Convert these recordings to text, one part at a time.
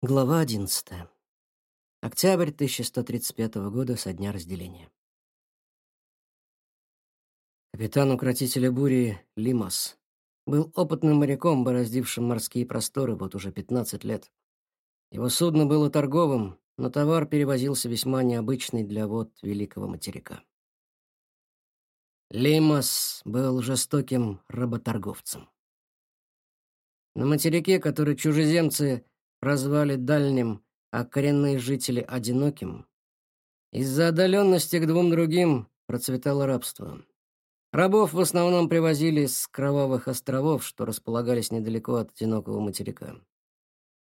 Глава 11. Октябрь 1135 года со дня разделения. Капитан укротителя бури Лимас был опытным моряком, бороздившим морские просторы вот уже 15 лет. Его судно было торговым, но товар перевозился весьма необычный для вод Великого материка. Лимас был жестоким работорговцем. На материке, который чужеземцы прозвали дальним, а коренные жители — одиноким, из-за отдаленности к двум другим процветало рабство. Рабов в основном привозили с кровавых островов, что располагались недалеко от одинокого материка.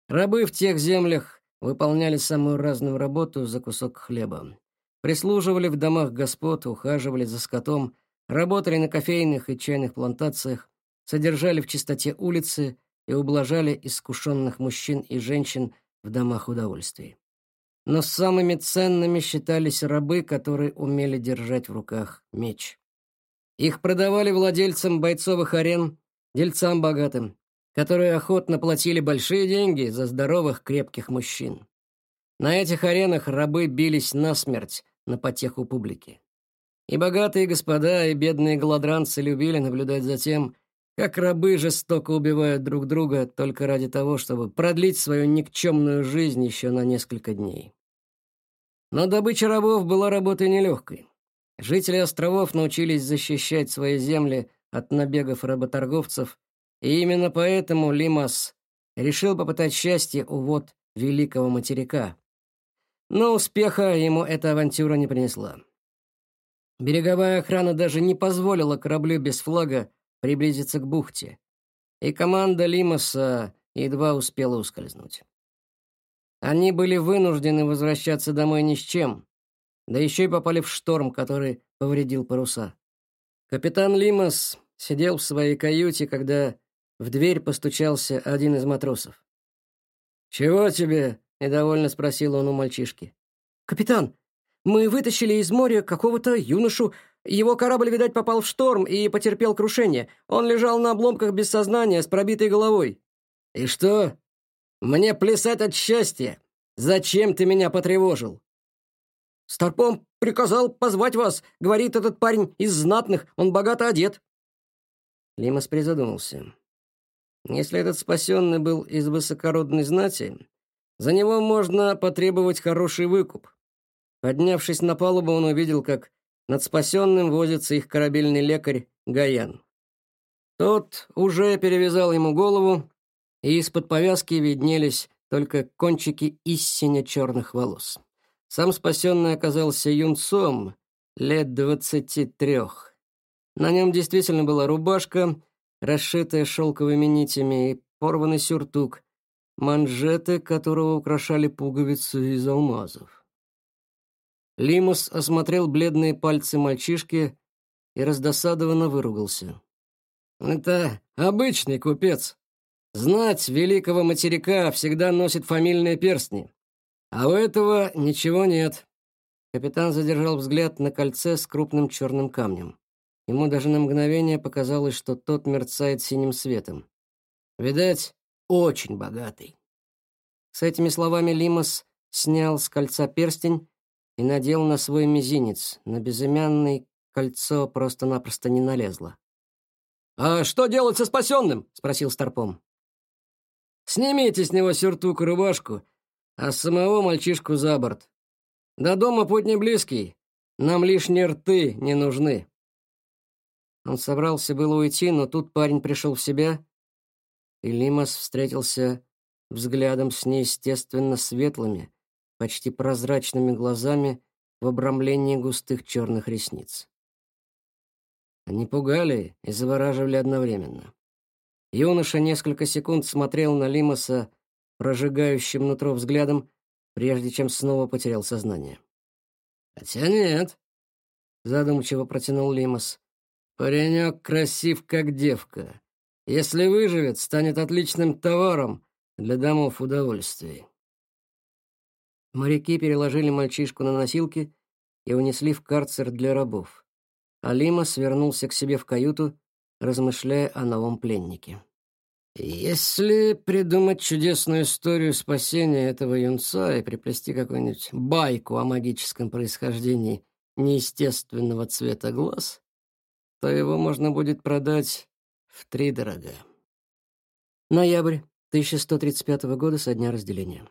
Рабы в тех землях выполняли самую разную работу за кусок хлеба. Прислуживали в домах господ, ухаживали за скотом, работали на кофейных и чайных плантациях, содержали в чистоте улицы, и ублажали искушенных мужчин и женщин в домах удовольствий. Но самыми ценными считались рабы, которые умели держать в руках меч. Их продавали владельцам бойцовых арен, дельцам богатым, которые охотно платили большие деньги за здоровых крепких мужчин. На этих аренах рабы бились насмерть на потеху публики. И богатые господа, и бедные голодранцы любили наблюдать за тем, как рабы жестоко убивают друг друга только ради того, чтобы продлить свою никчемную жизнь еще на несколько дней. Но добыча рабов была работой нелегкой. Жители островов научились защищать свои земли от набегов работорговцев, и именно поэтому Лимас решил попытать счастье у вод Великого материка. Но успеха ему эта авантюра не принесла. Береговая охрана даже не позволила кораблю без флага приблизиться к бухте, и команда Лимаса едва успела ускользнуть. Они были вынуждены возвращаться домой ни с чем, да еще и попали в шторм, который повредил паруса. Капитан Лимас сидел в своей каюте, когда в дверь постучался один из матросов. «Чего тебе?» — недовольно спросил он у мальчишки. «Капитан, мы вытащили из моря какого-то юношу его корабль, видать, попал в шторм и потерпел крушение. Он лежал на обломках без сознания, с пробитой головой. И что? Мне плясать от счастья. Зачем ты меня потревожил? Старпом приказал позвать вас, говорит этот парень из знатных, он богато одет. Лимас призадумался. Если этот спасенный был из высокородной знати, за него можно потребовать хороший выкуп. Поднявшись на палубу, он увидел, как над спасенным возится их корабельный лекарь Гаян. Тот уже перевязал ему голову, и из-под повязки виднелись только кончики истинно черных волос. Сам спасенный оказался юнцом, лет двадцати трех. На нем действительно была рубашка, расшитая шелковыми нитями, и порванный сюртук, манжеты которого украшали пуговицы из алмазов. Лимус осмотрел бледные пальцы мальчишки и раздосадованно выругался. «Это обычный купец. Знать великого материка всегда носит фамильные перстни. А у этого ничего нет». Капитан задержал взгляд на кольце с крупным черным камнем. Ему даже на мгновение показалось, что тот мерцает синим светом. Видать, очень богатый. С этими словами Лимос снял с кольца перстень и надел на свой мизинец. На безымянное кольцо просто-напросто не налезло. «А что делать со спасенным?» — спросил Старпом. «Снимите с него сюртук и рубашку, а самого мальчишку за борт. До дома путь не близкий, нам лишние рты не нужны». Он собрался было уйти, но тут парень пришел в себя, и Лимас встретился взглядом с неестественно светлыми, почти прозрачными глазами в обрамлении густых черных ресниц. Они пугали и завораживали одновременно. Юноша несколько секунд смотрел на Лимаса прожигающим нутро взглядом, прежде чем снова потерял сознание. «Хотя нет», — задумчиво протянул Лимас. «Паренек красив, как девка. Если выживет, станет отличным товаром для домов удовольствий». Моряки переложили мальчишку на носилки и унесли в карцер для рабов. Алима свернулся к себе в каюту, размышляя о новом пленнике. Если придумать чудесную историю спасения этого юнца и приплести какую-нибудь байку о магическом происхождении неестественного цвета глаз, то его можно будет продать втридорога. Ноябрь 1135 года со дня разделения.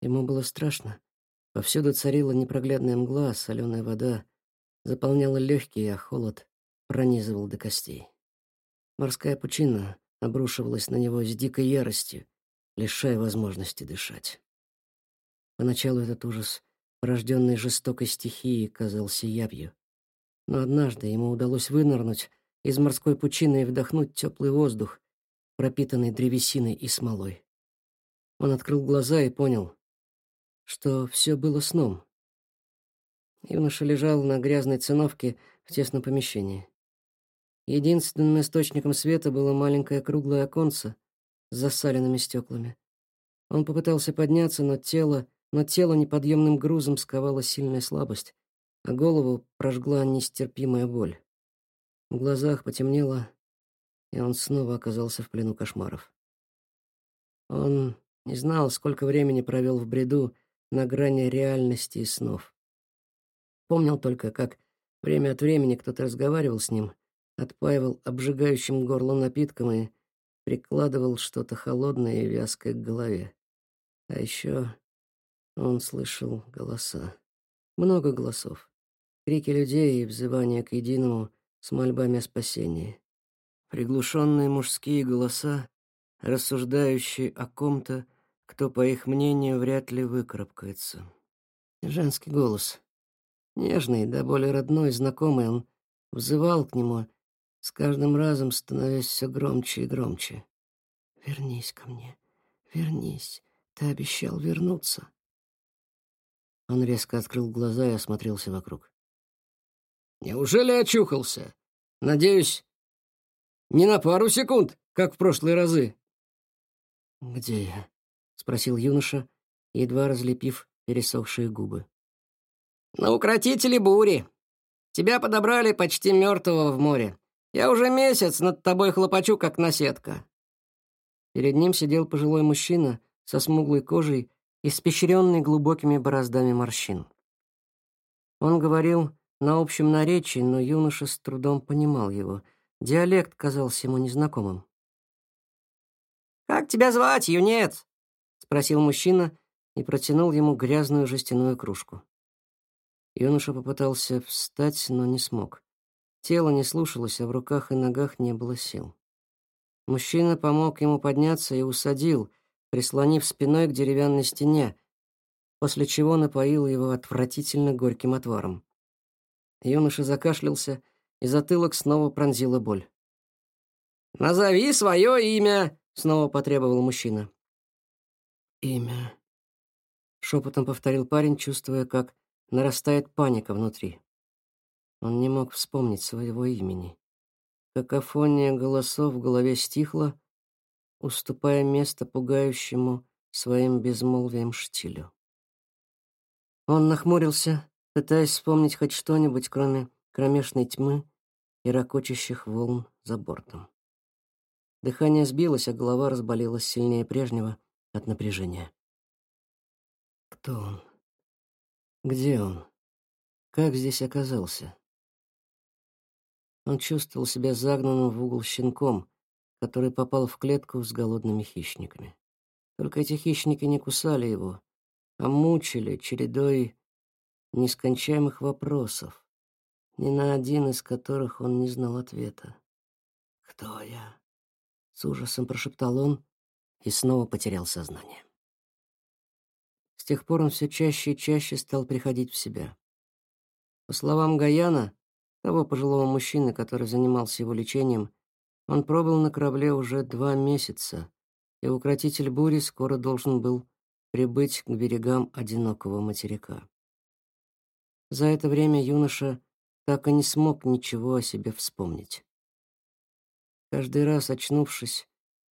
Ему было страшно. Повсюду царила непроглядная мгла, соленая вода заполняла легкие, а холод пронизывал до костей. Морская пучина обрушивалась на него с дикой яростью, лишая возможности дышать. Поначалу этот ужас, порожденный жестокой стихией, казался явью. Но однажды ему удалось вынырнуть из морской пучины и вдохнуть теплый воздух, пропитанный древесиной и смолой. Он открыл глаза и понял, что все было сном. Юноша лежал на грязной циновке в тесном помещении. Единственным источником света было маленькое круглое оконце с засаленными стеклами. Он попытался подняться, но тело, но тело неподъемным грузом сковала сильная слабость, а голову прожгла нестерпимая боль. В глазах потемнело, и он снова оказался в плену кошмаров. Он не знал, сколько времени провел в бреду на грани реальности и снов. Помнил только, как время от времени кто-то разговаривал с ним, отпаивал обжигающим горло напитком и прикладывал что-то холодное и вязкое к голове. А еще он слышал голоса. Много голосов. Крики людей и взывания к единому с мольбами о спасении. Приглушенные мужские голоса, рассуждающие о ком-то, кто, по их мнению, вряд ли выкарабкается. Женский голос. Нежный, да более родной, знакомый, он взывал к нему — с каждым разом становясь все громче и громче. «Вернись ко мне, вернись, ты обещал вернуться». Он резко открыл глаза и осмотрелся вокруг. «Неужели очухался? Надеюсь, не на пару секунд, как в прошлые разы». «Где я?» — спросил юноша, едва разлепив пересохшие губы. «На укротителе бури. Тебя подобрали почти мертвого в море. Я уже месяц над тобой хлопочу, как наседка». Перед ним сидел пожилой мужчина со смуглой кожей, испещренный глубокими бороздами морщин. Он говорил на общем наречии, но юноша с трудом понимал его. Диалект казался ему незнакомым. «Как тебя звать, юнец?» — спросил мужчина и протянул ему грязную жестяную кружку. Юноша попытался встать, но не смог. Тело не слушалось, а в руках и ногах не было сил. Мужчина помог ему подняться и усадил, прислонив спиной к деревянной стене, после чего напоил его отвратительно горьким отваром. Юноша закашлялся, и затылок снова пронзила боль. «Назови свое имя!» — снова потребовал мужчина. «Имя», — шепотом повторил парень, чувствуя, как нарастает паника внутри. Он не мог вспомнить своего имени. Какофония голосов в голове стихла, уступая место пугающему своим безмолвием штилю. Он нахмурился, пытаясь вспомнить хоть что-нибудь, кроме кромешной тьмы и ракочущих волн за бортом. Дыхание сбилось, а голова разболелась сильнее прежнего от напряжения. Кто он? Где он? Как здесь оказался? Он чувствовал себя загнанным в угол щенком, который попал в клетку с голодными хищниками. Только эти хищники не кусали его, а мучили чередой нескончаемых вопросов, ни на один из которых он не знал ответа. «Кто я?» — с ужасом прошептал он и снова потерял сознание. С тех пор он все чаще и чаще стал приходить в себя. По словам Гаяна, того пожилого мужчины, который занимался его лечением, он пробыл на корабле уже два месяца, и укротитель бури скоро должен был прибыть к берегам одинокого материка. За это время юноша так и не смог ничего о себе вспомнить. Каждый раз, очнувшись,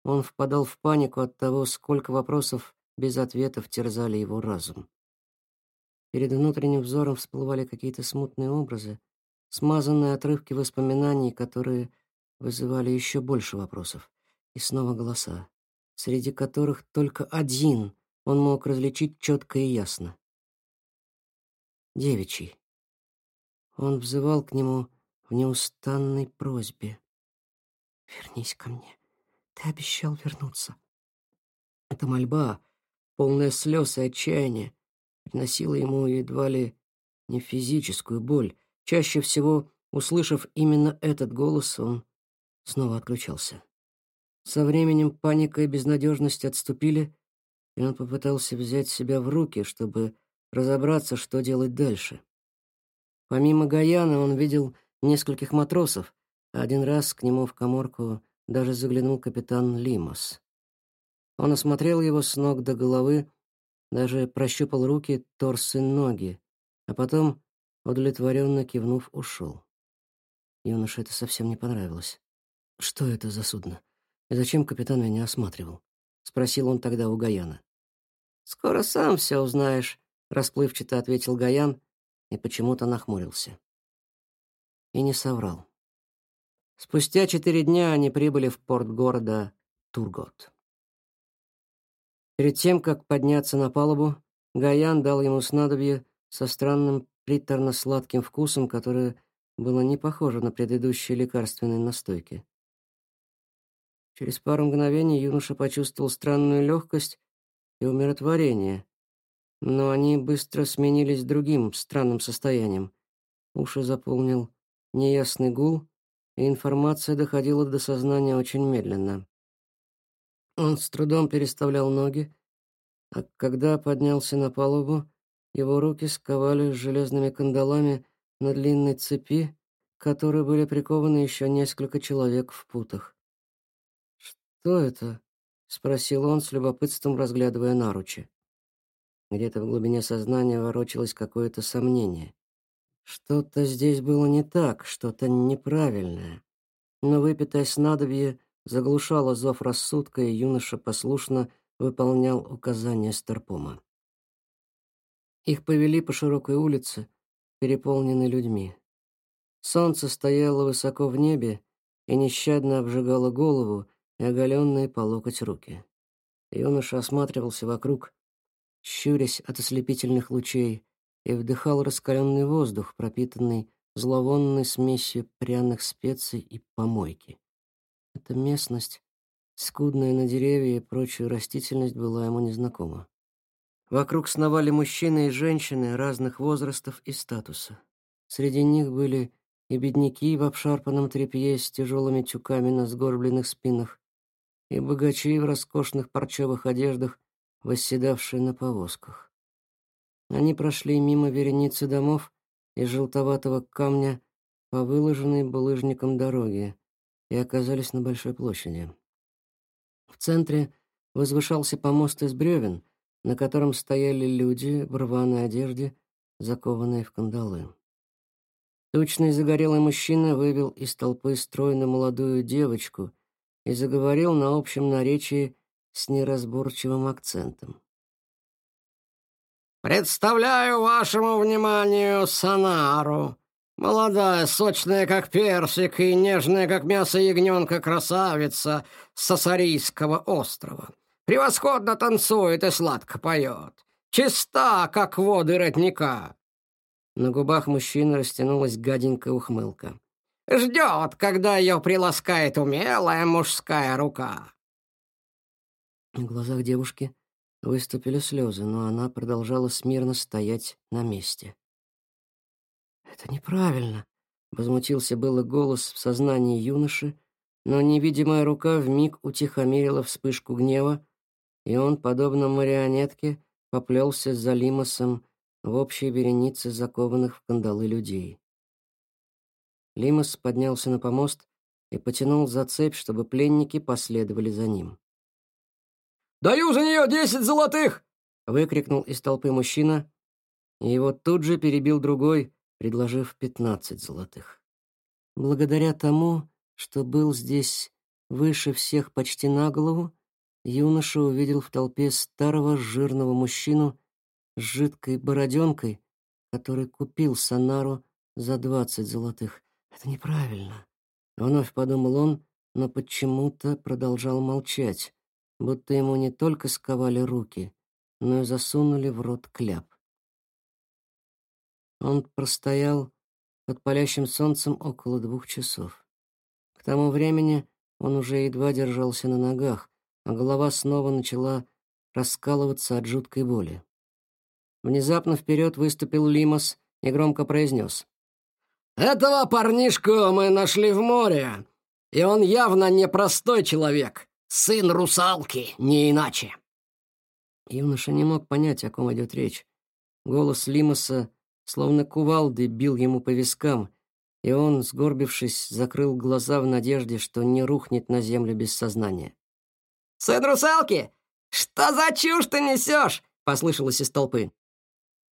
он впадал в панику от того, сколько вопросов без ответов терзали его разум. Перед внутренним взором всплывали какие-то смутные образы, смазанные отрывки воспоминаний, которые вызывали еще больше вопросов. И снова голоса, среди которых только один он мог различить четко и ясно. Девичий. Он взывал к нему в неустанной просьбе. «Вернись ко мне. Ты обещал вернуться». Эта мольба, полная слез и отчаяния, приносила ему едва ли не физическую боль. Чаще всего, услышав именно этот голос, он снова отключался. Со временем паника и безнадежность отступили, и он попытался взять себя в руки, чтобы разобраться, что делать дальше. Помимо Гаяна он видел нескольких матросов, а один раз к нему в коморку даже заглянул капитан Лимос. Он осмотрел его с ног до головы, даже прощупал руки, торс и ноги, а потом, удовлетворенно кивнув, ушел. Юноше это совсем не понравилось. «Что это за судно? И зачем капитан меня осматривал?» — спросил он тогда у Гаяна. «Скоро сам все узнаешь», — расплывчато ответил Гаян и почему-то нахмурился. И не соврал. Спустя четыре дня они прибыли в порт города Тургот. Перед тем, как подняться на палубу, Гаян дал ему снадобье со странным приторно-сладким вкусом, которое было не похоже на предыдущие лекарственные настойки. Через пару мгновений юноша почувствовал странную легкость и умиротворение, но они быстро сменились другим странным состоянием. Уши заполнил неясный гул, и информация доходила до сознания очень медленно. Он с трудом переставлял ноги, а когда поднялся на палубу, его руки сковали железными кандалами на длинной цепи, к которой были прикованы еще несколько человек в путах. «Что это?» — спросил он с любопытством, разглядывая наручи. Где-то в глубине сознания ворочалось какое-то сомнение. Что-то здесь было не так, что-то неправильное. Но выпитое снадобье заглушало зов рассудка, и юноша послушно выполнял указания Старпома. Их повели по широкой улице, переполненной людьми. Солнце стояло высоко в небе и нещадно обжигало голову и оголенные по локоть руки. Юноша осматривался вокруг, щурясь от ослепительных лучей, и вдыхал раскаленный воздух, пропитанный зловонной смесью пряных специй и помойки. Эта местность, скудная на деревья и прочую растительность, была ему незнакома. Вокруг сновали мужчины и женщины разных возрастов и статуса. Среди них были и бедняки в обшарпанном тряпье с тяжелыми тюками на сгорбленных спинах, и богачи в роскошных парчевых одеждах, восседавшие на повозках. Они прошли мимо вереницы домов и желтоватого камня по выложенной булыжником дороге, и оказались на большой площади. В центре возвышался помост из бревен, на котором стояли люди в рваной одежде, закованные в кандалы. Тучный загорелый мужчина вывел из толпы стройно молодую девочку и заговорил на общем наречии с неразборчивым акцентом. «Представляю вашему вниманию Санару, Молодая, сочная, как персик, и нежная, как мясо ягненка красавица с Сасарийского острова. Превосходно танцует и сладко поет. Чиста, как воды родника. На губах мужчины растянулась гаденькая ухмылка. Ждет, когда ее приласкает умелая мужская рука. В глазах девушки выступили слезы, но она продолжала смирно стоять на месте. «Это неправильно», — возмутился было голос в сознании юноши, но невидимая рука вмиг утихомирила вспышку гнева, и он, подобно марионетке, поплелся за Лимосом в общей веренице закованных в кандалы людей. Лимос поднялся на помост и потянул за цепь, чтобы пленники последовали за ним. «Даю за нее десять золотых!» — выкрикнул из толпы мужчина, и его тут же перебил другой, предложив пятнадцать золотых. Благодаря тому, что был здесь выше всех почти на голову, юноша увидел в толпе старого жирного мужчину с жидкой бороденкой, который купил Санару за двадцать золотых. Это неправильно. Вновь подумал он, но почему-то продолжал молчать, будто ему не только сковали руки, но и засунули в рот кляп. Он простоял под палящим солнцем около двух часов. К тому времени он уже едва держался на ногах, а голова снова начала раскалываться от жуткой боли. Внезапно вперед выступил Лимос и громко произнес. «Этого парнишку мы нашли в море, и он явно не простой человек, сын русалки, не иначе». Юноша не мог понять, о ком идет речь. Голос Лимоса словно кувалды бил ему по вискам, и он, сгорбившись, закрыл глаза в надежде, что не рухнет на землю без сознания. «Сын русалки, что за чушь ты несешь?» — послышалось из толпы.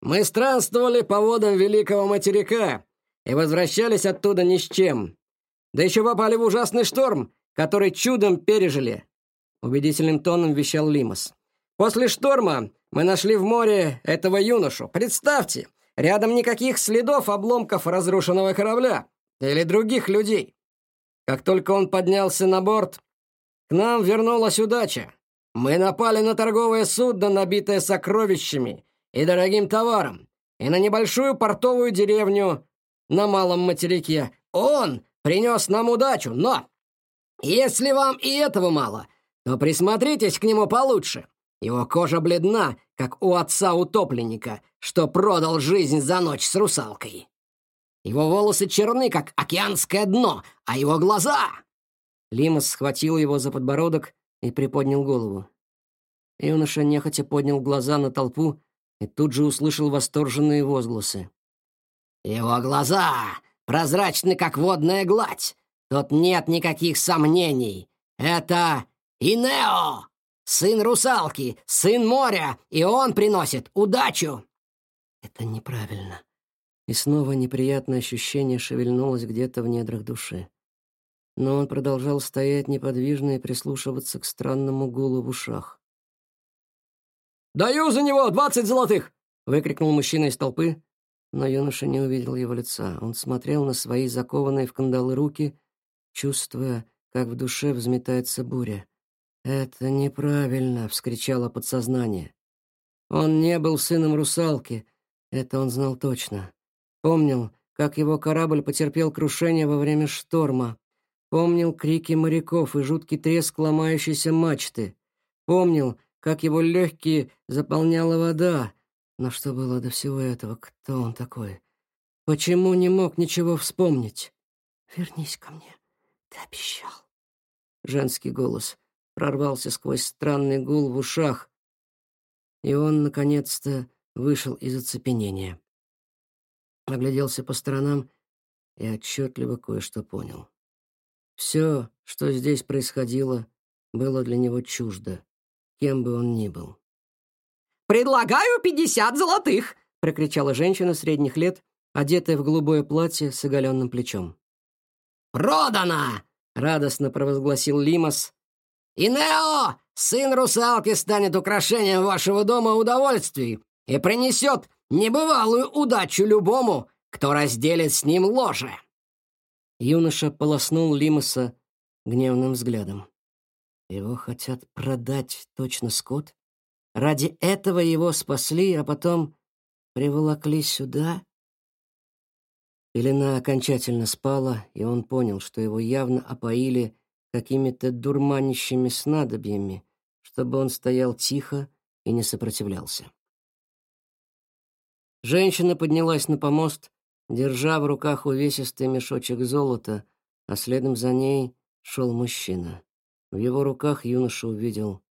«Мы странствовали по водам Великого материка и возвращались оттуда ни с чем. Да еще попали в ужасный шторм, который чудом пережили», — убедительным тоном вещал Лимос. «После шторма мы нашли в море этого юношу. Представьте, Рядом никаких следов обломков разрушенного корабля или других людей. Как только он поднялся на борт, к нам вернулась удача. Мы напали на торговое судно, набитое сокровищами и дорогим товаром, и на небольшую портовую деревню на малом материке. Он принес нам удачу, но если вам и этого мало, то присмотритесь к нему получше. Его кожа бледна, как у отца-утопленника, что продал жизнь за ночь с русалкой. Его волосы черны, как океанское дно, а его глаза...» Лимас схватил его за подбородок и приподнял голову. Юноша нехотя поднял глаза на толпу и тут же услышал восторженные возгласы. «Его глаза прозрачны, как водная гладь. Тут нет никаких сомнений. Это Инео!» Сын русалки, сын моря, и он приносит удачу!» Это неправильно. И снова неприятное ощущение шевельнулось где-то в недрах души. Но он продолжал стоять неподвижно и прислушиваться к странному гулу в ушах. «Даю за него двадцать золотых!» — выкрикнул мужчина из толпы. Но юноша не увидел его лица. Он смотрел на свои закованные в кандалы руки, чувствуя, как в душе взметается буря. «Это неправильно!» — вскричало подсознание. Он не был сыном русалки, это он знал точно. Помнил, как его корабль потерпел крушение во время шторма. Помнил крики моряков и жуткий треск ломающейся мачты. Помнил, как его легкие заполняла вода. Но что было до всего этого? Кто он такой? Почему не мог ничего вспомнить? «Вернись ко мне, ты обещал». Женский голос прорвался сквозь странный гул в ушах, и он, наконец-то, вышел из оцепенения. Огляделся по сторонам и отчетливо кое-что понял. Все, что здесь происходило, было для него чуждо, кем бы он ни был. «Предлагаю пятьдесят золотых!» — прокричала женщина средних лет, одетая в голубое платье с оголенным плечом. «Продано!» — радостно провозгласил Лимас, и сын русалки, станет украшением вашего дома удовольствий и принесет небывалую удачу любому, кто разделит с ним ложе». Юноша полоснул Лимаса гневным взглядом. Его хотят продать точно скот? Ради этого его спасли, а потом приволокли сюда? Пелена окончательно спала, и он понял, что его явно опоили какими-то дурманящими снадобьями, чтобы он стоял тихо и не сопротивлялся. Женщина поднялась на помост, держа в руках увесистый мешочек золота, а следом за ней шел мужчина. В его руках юноша увидел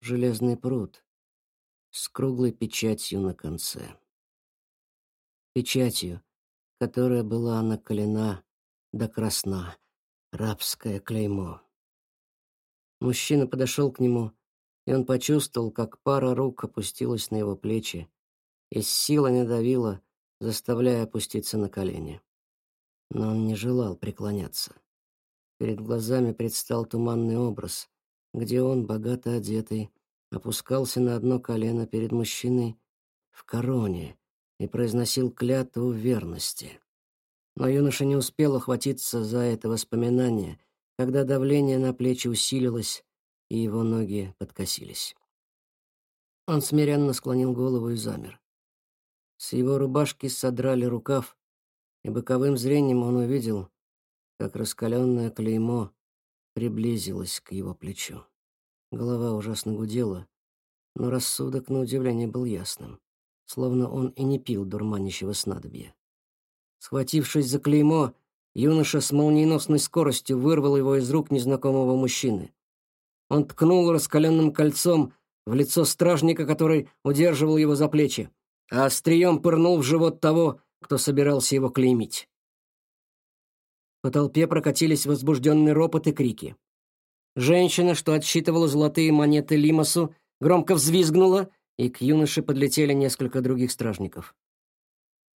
железный пруд с круглой печатью на конце. Печатью, которая была наколена до красна рабское клеймо. Мужчина подошел к нему, и он почувствовал, как пара рук опустилась на его плечи и с силой надавила, заставляя опуститься на колени. Но он не желал преклоняться. Перед глазами предстал туманный образ, где он, богато одетый, опускался на одно колено перед мужчиной в короне и произносил клятву верности. Но юноша не успел охватиться за это воспоминание, когда давление на плечи усилилось, и его ноги подкосились. Он смиренно склонил голову и замер. С его рубашки содрали рукав, и боковым зрением он увидел, как раскаленное клеймо приблизилось к его плечу. Голова ужасно гудела, но рассудок, на удивление, был ясным, словно он и не пил дурманящего снадобья. Схватившись за клеймо, юноша с молниеносной скоростью вырвал его из рук незнакомого мужчины. Он ткнул раскаленным кольцом в лицо стражника, который удерживал его за плечи, а острием пырнул в живот того, кто собирался его клеймить. По толпе прокатились возбужденный ропот и крики. Женщина, что отсчитывала золотые монеты Лимасу, громко взвизгнула, и к юноше подлетели несколько других стражников.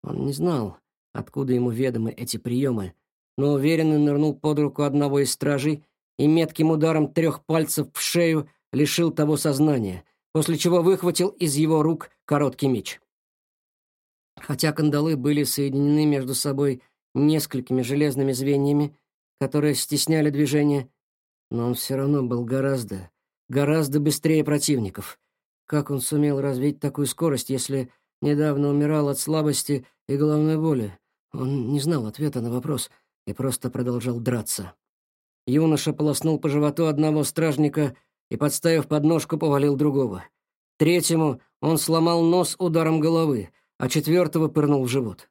Он не знал, откуда ему ведомы эти приемы, но уверенно нырнул под руку одного из стражей и метким ударом трех пальцев в шею лишил того сознания, после чего выхватил из его рук короткий меч. Хотя кандалы были соединены между собой несколькими железными звеньями, которые стесняли движение, но он все равно был гораздо, гораздо быстрее противников. Как он сумел развить такую скорость, если недавно умирал от слабости и головной боли? Он не знал ответа на вопрос и просто продолжал драться. Юноша полоснул по животу одного стражника и, подставив подножку, повалил другого. Третьему он сломал нос ударом головы, а четвертого пырнул в живот.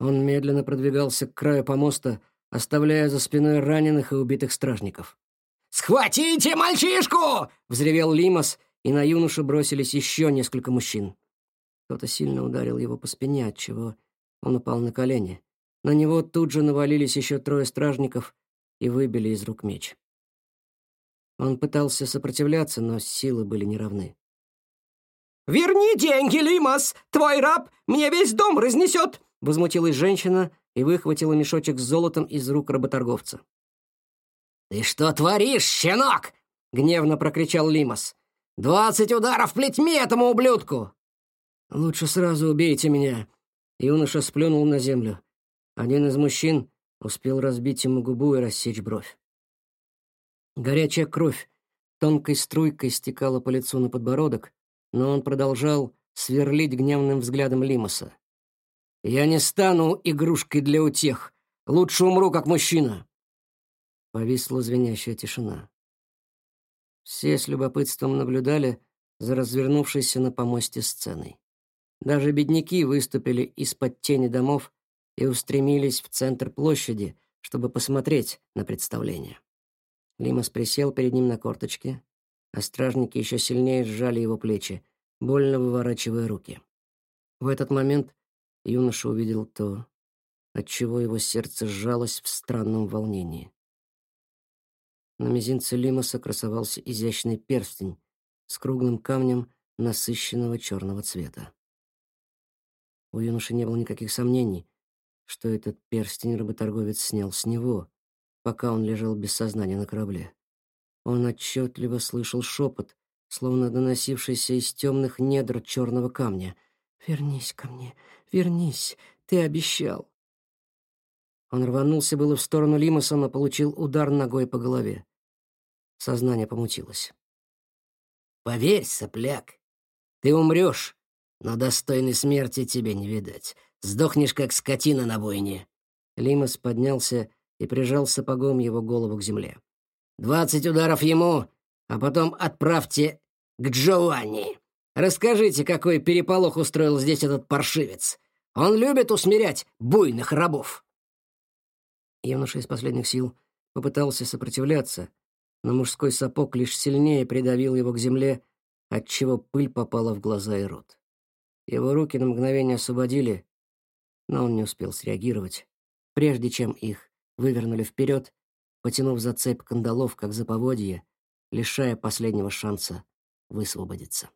Он медленно продвигался к краю помоста, оставляя за спиной раненых и убитых стражников. «Схватите мальчишку!» — взревел Лимас, и на юношу бросились еще несколько мужчин. Кто-то сильно ударил его по спине, отчего он упал на колени. На него тут же навалились еще трое стражников и выбили из рук меч. Он пытался сопротивляться, но силы были неравны. «Верни деньги, Лимас! Твой раб мне весь дом разнесет!» Возмутилась женщина и выхватила мешочек с золотом из рук работорговца. «Ты что творишь, щенок?» — гневно прокричал Лимас. «Двадцать ударов плетьми этому ублюдку!» «Лучше сразу убейте меня!» Юноша сплюнул на землю. Один из мужчин успел разбить ему губу и рассечь бровь. Горячая кровь тонкой струйкой стекала по лицу на подбородок, но он продолжал сверлить гневным взглядом Лимаса. «Я не стану игрушкой для утех. Лучше умру, как мужчина!» Повисла звенящая тишина. Все с любопытством наблюдали за развернувшейся на помосте сценой. Даже бедняки выступили из-под тени домов и устремились в центр площади, чтобы посмотреть на представление. Лимас присел перед ним на корточки, а стражники еще сильнее сжали его плечи, больно выворачивая руки. В этот момент юноша увидел то, от чего его сердце сжалось в странном волнении. На мизинце Лимаса красовался изящный перстень с круглым камнем насыщенного черного цвета. У юноши не было никаких сомнений, что этот перстень работорговец снял с него, пока он лежал без сознания на корабле. Он отчетливо слышал шепот, словно доносившийся из темных недр черного камня. «Вернись ко мне, вернись, ты обещал». Он рванулся было в сторону Лимаса, но получил удар ногой по голове. Сознание помутилось. «Поверь, сопляк, ты умрешь, но достойной смерти тебе не видать. Сдохнешь, как скотина на бойне». Лимас поднялся и прижал сапогом его голову к земле. «Двадцать ударов ему, а потом отправьте к Джоанни. Расскажите, какой переполох устроил здесь этот паршивец. Он любит усмирять буйных рабов». Юноша из последних сил попытался сопротивляться, но мужской сапог лишь сильнее придавил его к земле, отчего пыль попала в глаза и рот. Его руки на мгновение освободили, но он не успел среагировать, прежде чем их вывернули вперед, потянув за цепь кандалов, как за поводье, лишая последнего шанса высвободиться.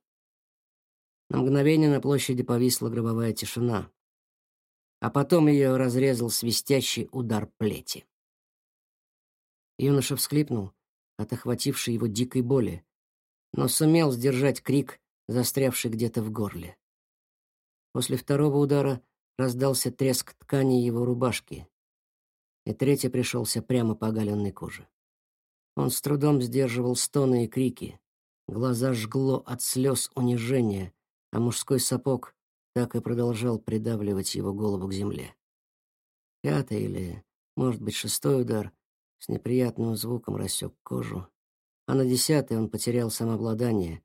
На мгновение на площади повисла гробовая тишина, а потом ее разрезал свистящий удар плети. Юноша всхлипнул от охватившей его дикой боли, но сумел сдержать крик, застрявший где-то в горле. После второго удара раздался треск ткани его рубашки. и третий пришелся прямо по оголенной коже. Он с трудом сдерживал стоны и крики. Глаза жгло от слез унижения, а мужской сапог так и продолжал придавливать его голову к земле. Пятый или, может быть, шестой удар с неприятным звуком рассек кожу, а на десятый он потерял самообладание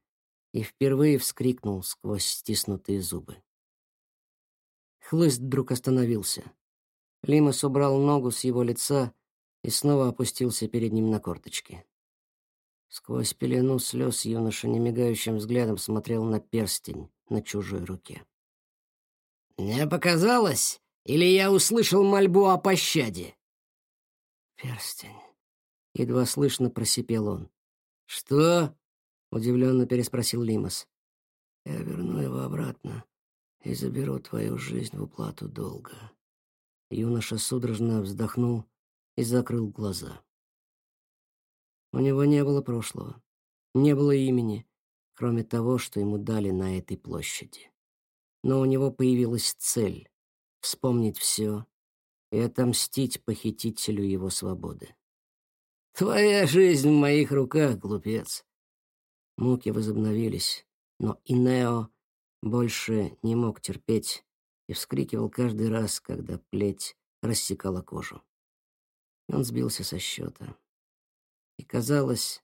и впервые вскрикнул сквозь стиснутые зубы. Хлыст вдруг остановился. Лимас убрал ногу с его лица и снова опустился перед ним на корточки. Сквозь пелену слез юноша немигающим взглядом смотрел на перстень на чужой руке. «Мне показалось, или я услышал мольбу о пощаде?» «Перстень», — едва слышно просипел он. «Что?» — удивленно переспросил Лимас. «Я верну его обратно и заберу твою жизнь в уплату долга». Юноша судорожно вздохнул и закрыл глаза. У него не было прошлого, не было имени, кроме того, что ему дали на этой площади. Но у него появилась цель — вспомнить все и отомстить похитителю его свободы. «Твоя жизнь в моих руках, глупец!» Муки возобновились, но Инео больше не мог терпеть и вскрикивал каждый раз, когда плеть рассекала кожу. Он сбился со счета. И казалось,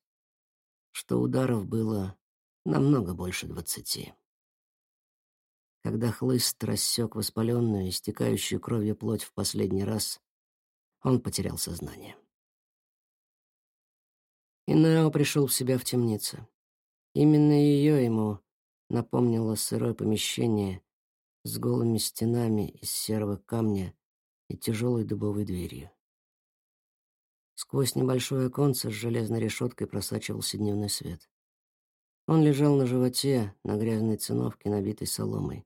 что ударов было намного больше двадцати. Когда хлыст рассек воспаленную, истекающую кровью плоть в последний раз, он потерял сознание. И Нео пришел в себя в темнице. Именно ее ему напомнило сырое помещение с голыми стенами из серого камня и тяжелой дубовой дверью. Сквозь небольшое оконце с железной решеткой просачивался дневной свет. Он лежал на животе, на грязной циновке, набитой соломой.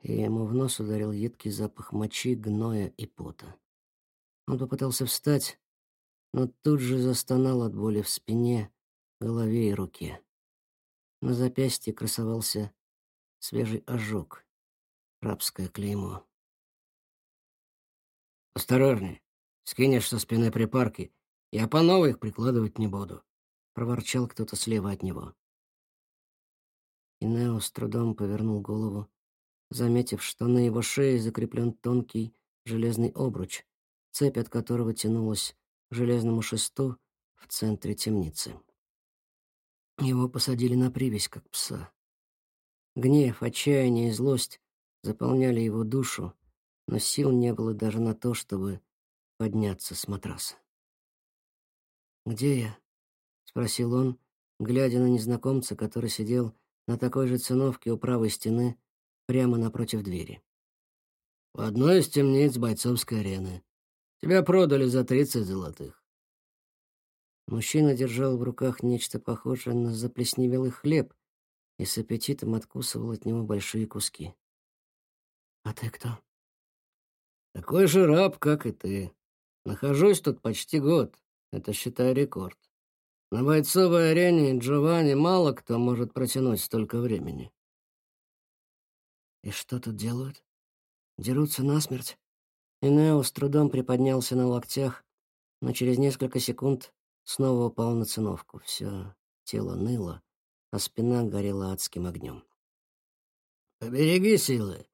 И ему в нос ударил едкий запах мочи, гноя и пота. Он попытался встать, но тут же застонал от боли в спине, голове и руке. На запястье красовался свежий ожог, рабское клеймо. «Осторожней, скинешь со спины припарки, я по новой их прикладывать не буду», — проворчал кто-то слева от него. И Нео с трудом повернул голову, заметив, что на его шее закреплен тонкий железный обруч, цепь от которого тянулась к железному шесту в центре темницы. Его посадили на привязь, как пса. Гнев, отчаяние и злость заполняли его душу, но сил не было даже на то, чтобы подняться с матраса. «Где я?» — спросил он, глядя на незнакомца, который сидел на такой же циновке у правой стены, прямо напротив двери. «В одной из темниц бойцовской арены. Тебя продали за тридцать золотых». Мужчина держал в руках нечто похожее на заплесневелый хлеб и с аппетитом откусывал от него большие куски. «А ты кто?» Такой же раб, как и ты. Нахожусь тут почти год. Это, считай, рекорд. На бойцовой арене Джованни мало кто может протянуть столько времени. И что тут делают? Дерутся насмерть? Инео с трудом приподнялся на локтях, но через несколько секунд снова упал на циновку. Все тело ныло, а спина горела адским огнем. «Побереги силы.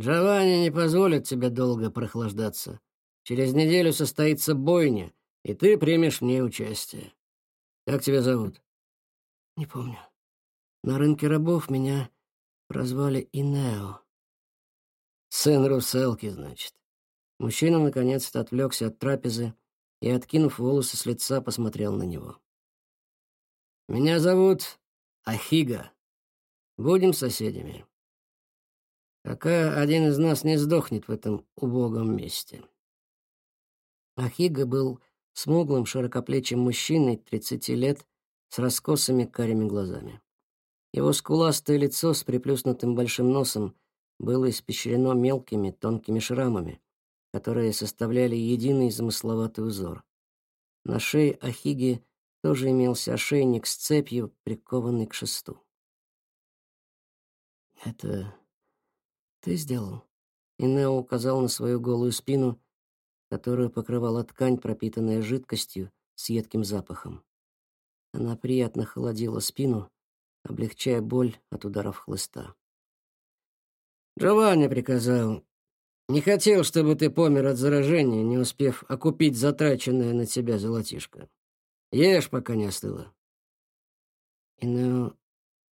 Джованни не позволит тебе долго прохлаждаться. Через неделю состоится бойня, и ты примешь в ней участие. Как тебя зовут? Не помню. На рынке рабов меня прозвали Инео. Сын русалки, значит. Мужчина наконец-то отвлекся от трапезы и, откинув волосы с лица, посмотрел на него. «Меня зовут Ахига. Будем соседями пока один из нас не сдохнет в этом убогом месте. Ахига был смуглым, широкоплечим мужчиной 30 лет с раскосыми карими глазами. Его скуластое лицо с приплюснутым большим носом было испещрено мелкими, тонкими шрамами, которые составляли единый замысловатый узор. На шее Ахиги тоже имелся ошейник с цепью, прикованный к шесту. «Это ты сделал?» И Нео указал на свою голую спину, которую покрывала ткань, пропитанная жидкостью с едким запахом. Она приятно холодила спину, облегчая боль от ударов хлыста. «Джованни приказал. Не хотел, чтобы ты помер от заражения, не успев окупить затраченное на тебя золотишко. Ешь, пока не остыло». Инео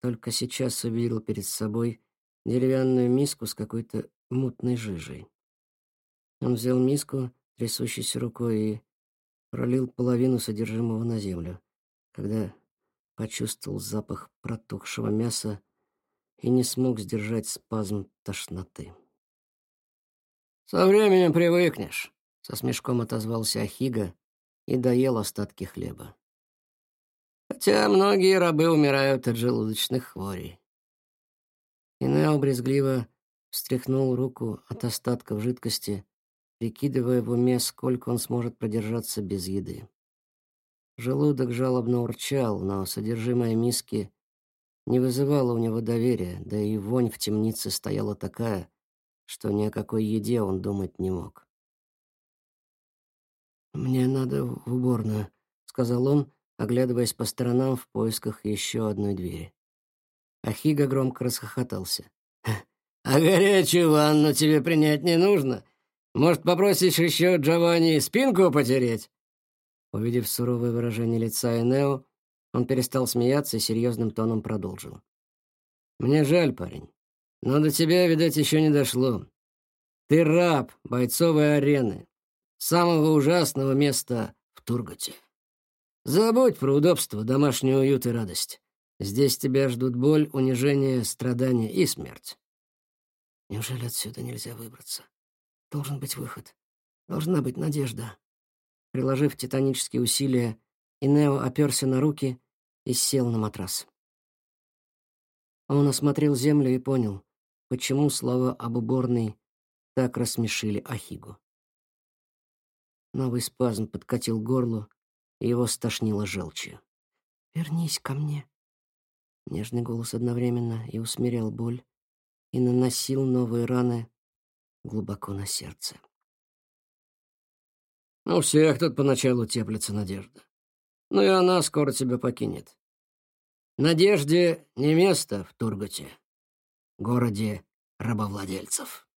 только сейчас увидел перед собой деревянную миску с какой-то мутной жижей. Он взял миску, трясущейся рукой, и пролил половину содержимого на землю, когда почувствовал запах протухшего мяса и не смог сдержать спазм тошноты. «Со временем привыкнешь», — со смешком отозвался Ахига и доел остатки хлеба. «Хотя многие рабы умирают от желудочных хворей». Инео брезгливо встряхнул руку от остатков жидкости, прикидывая в уме, сколько он сможет продержаться без еды. Желудок жалобно урчал, но содержимое миски не вызывало у него доверия, да и вонь в темнице стояла такая, что ни о какой еде он думать не мог. «Мне надо в уборную», — сказал он, оглядываясь по сторонам в поисках еще одной двери. Ахига громко расхохотался. «А горячую ванну тебе принять не нужно? Может, попросишь еще Джованни спинку потереть?» Увидев суровое выражение лица Энео, он перестал смеяться и серьезным тоном продолжил. «Мне жаль, парень, но до тебя, видать, еще не дошло. Ты раб бойцовой арены, самого ужасного места в Турготе. Забудь про удобство, домашний уют и радость. Здесь тебя ждут боль, унижение, страдания и смерть. Неужели отсюда нельзя выбраться? Должен быть выход. Должна быть надежда. Приложив титанические усилия, Инео оперся на руки и сел на матрас. Он осмотрел землю и понял, почему слова об уборной так рассмешили Ахигу. Новый спазм подкатил горло, и его стошнило желчью. «Вернись ко мне». Нежный голос одновременно и усмирял боль, и наносил новые раны глубоко на сердце. «У всех тут поначалу теплится надежда. Но и она скоро тебя покинет. Надежде не место в Турготе, городе рабовладельцев».